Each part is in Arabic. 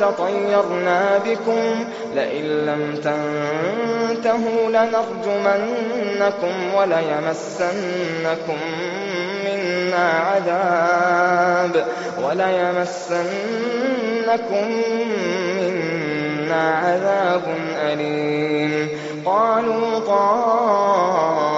تطيرنا بكم لئن لم تنتهوا لنرجمنكم وليمسنكم منا عذاب وليمسنكم منا عذاب أليم قالوا طائركم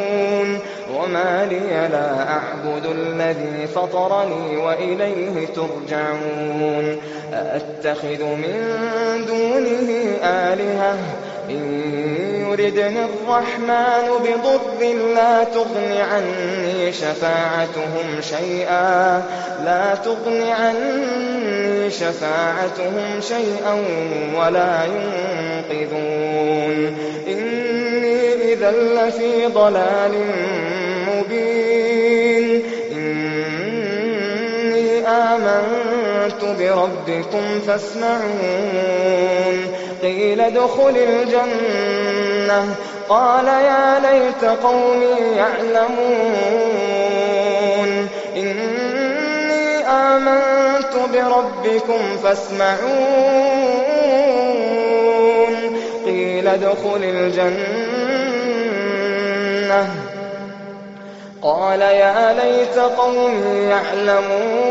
وما لي لا أعبد الذي فطرني وإليه ترجعون أأتخذ من دونه آلهة إن يردني الرحمن بضر لا تغن عني شفاعتهم شيئا لا تغن عني شفاعتهم شيئا ولا ينقذون. إني إذا لفي ضلال مبين. إني آمنت بربكم فاسمعون. قيل ادخل الجنة. قال يا ليت قومي يعلمون. إني آمنت بربكم فاسمعون. قيل ادخل الجنة. قال يا ليت قومي يعلمون.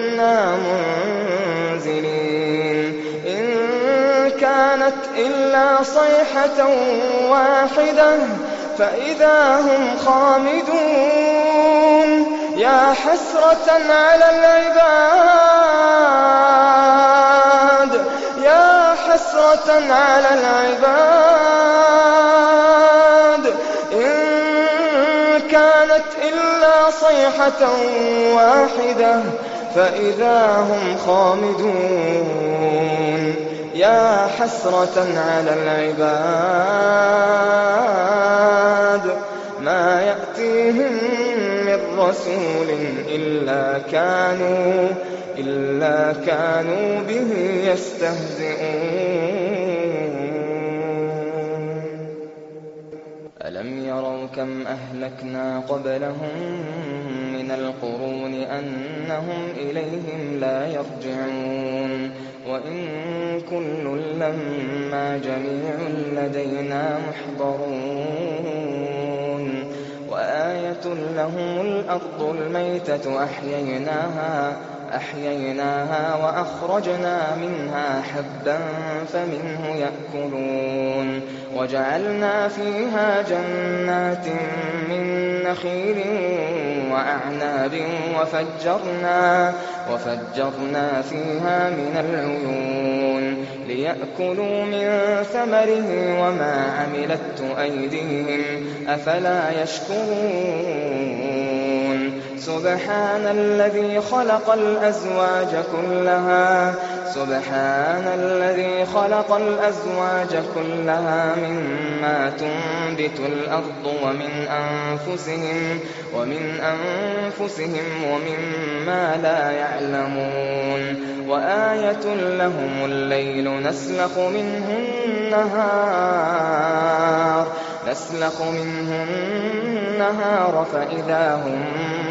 مُنزِلِينَ إِن كَانَتْ إِلَّا صَيْحَةً وَاحِدَةً فَإِذَا هُمْ خَامِدُونَ. يَا حَسْرَةً عَلَى الْعِبَادِ يَا حَسْرَةً عَلَى الْعِبَادِ. إِن كَانَتْ إِلَّا صَيْحَةً وَاحِدَةً فَإِذَا هُمْ خَامِدُونَ. يَا حَسْرَةً عَلَى الْعِبَادِ مَا يَأْتِيهِم مِّن رَّسُولٍ إِلَّا كَانُوا بِهِ يَسْتَهْزِئُونَ. أَلَمْ يَرَوْا كَمْ أَهْلَكْنَا قَبْلَهُم مِّنَ الْقُرُونِ أَنَّهُمْ إِلَيْهِمْ لَا يَرْجِعُونَ. وَإِن كُلٌّ لَّمَّا جَمِيعٌ لَّدَيْنَا مُحْضَرُونَ. وَآيَةٌ لَّهُمُ الْأَرْضُ الْمَيْتَةُ أَحْيَيْنَاهَا. وَأَخْرَجْنَا مِنْهَا حَبًّا فَمِنْهُ يَأْكُلُونَ وَجَعَلْنَا فِيهَا جَنَّاتٍ مِّن نَّخِيلٍ وَأَعْنَابٍ وَفَجَّرْنَا فِيهَا مِنَ الْعُيُونِ لِيَأْكُلُوا مِن ثَمَرِهِ وَمَا عَمِلَتْهُ أَيْدِيهِمْ ۖ أَفَلَا يَشْكُرُونَ سُبْحَانَ الَّذِي خَلَقَ الْأَزْوَاجَ كُلَّهَا. مِمَّا تُنبِتُ الْأَرْضُ وَمِنْ أَنفُسِهِمْ وَمِمَّا لَا يَعْلَمُونَ. وَآيَةٌ لَّهُمُ اللَّيْلُ نَسْلَخُ مِنْهُ النَّهَارَ فَإِذَا هُم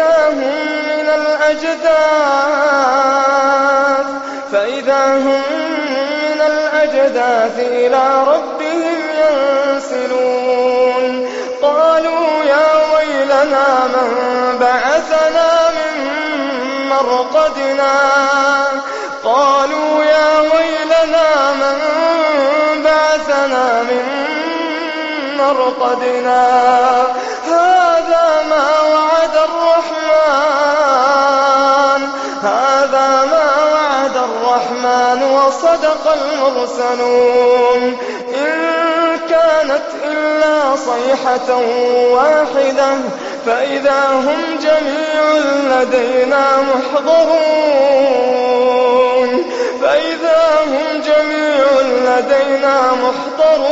فإذا هم من الأجداث فإذا هم من الأجداث إلى ربهم ينسلون. قالوا يا ويلنا من بعثنا من مرقدنا. قالوا يا ويلنا من بعثنا من مرقدنا. المرسلون. إن كانت إلا صيحة واحدة فإذا هم جميع لدينا محضرون. فإذا هم جميع لدينا محضرون.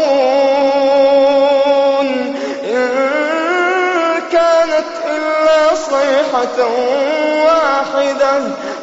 إن كانت إلا صيحة واحدة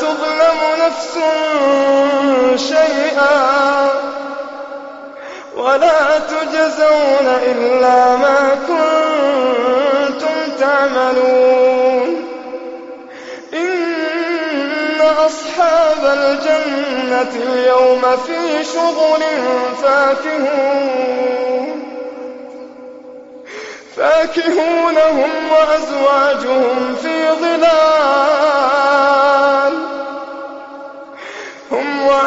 تظلم نفس شيئا ولا تجزون إلا ما كنتم تعملون. إن أصحاب الجنة اليوم في شغل فاكهون. فاكهون هم وأزواجهم في ظلال.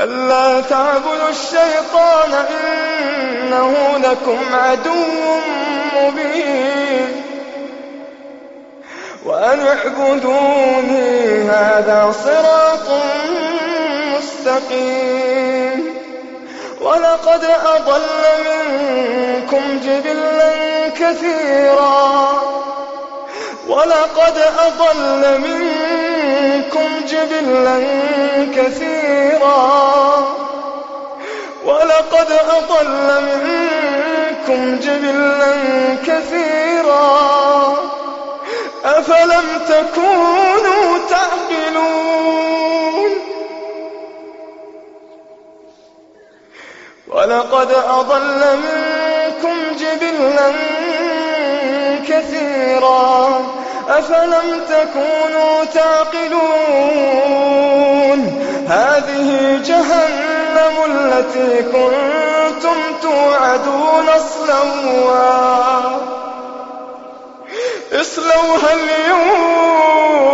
ألا تعبدوا الشيطان إنه لكم عدو مبين. وأن اعبدوني هذا صراط مستقيم. ولقد أضل منكم جبلا كثيرا. ولقد أضل منكم جبلا كثيرا. ولقد أضل منكم جبلا كثيرا. أفلم تكونوا تعقلون؟ ولقد أضل منكم جبلا كثيرا أفلم تكونوا تعقلون؟ هذه جهنم التي كنتم توعدون اصلوها. اصلوها اليوم.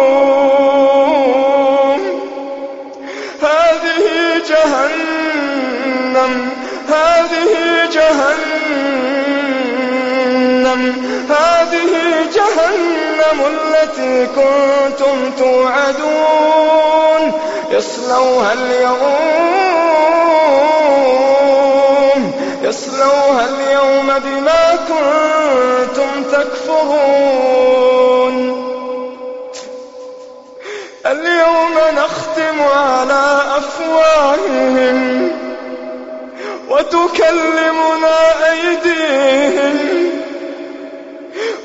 التي كنتم توعدون يصلوها اليوم يصلوها اليوم بما كنتم تكفرون. اليوم نختم على أفواههم وتكلمنا أيديهم.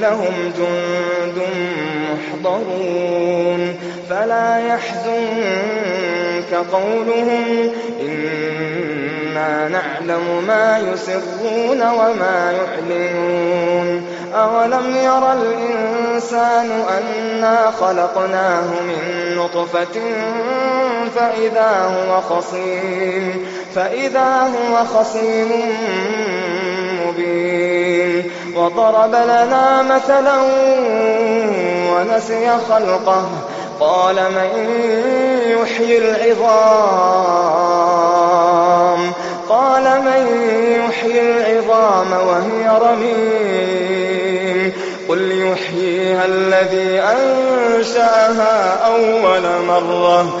لهم جند محضرون فلا يحزنك قولهم إنا نعلم ما يسرون وما يعلنون أولم ير الإنسان أنا خلقناه من نطفة فإذا هو خصيم فإذا هو خصيم مبين وضرب لنا مثلا ونسي خلقه. قال من يحيي العظام؟ قال من يحيي العظام وهي رميم. قل يحييها الذي أنشأها أول مرة.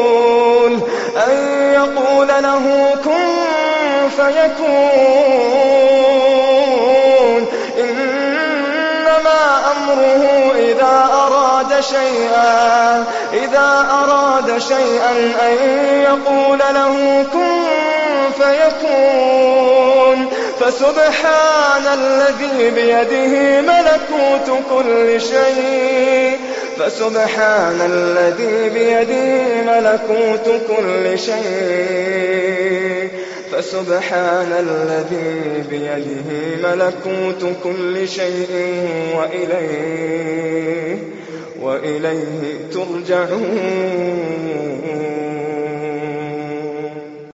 يقول له كن فيكون. إنما أمره إذا أراد شيئا إذا أراد شيئا أن يقول له كن فيكون. فسبحان الذي بيده ملكوت كل شيء. فسبحان الذي بيده ملكوت كل شيء. فسبحان الذي بيده ملكوت كل شيء وإليه وإليه ترجعون.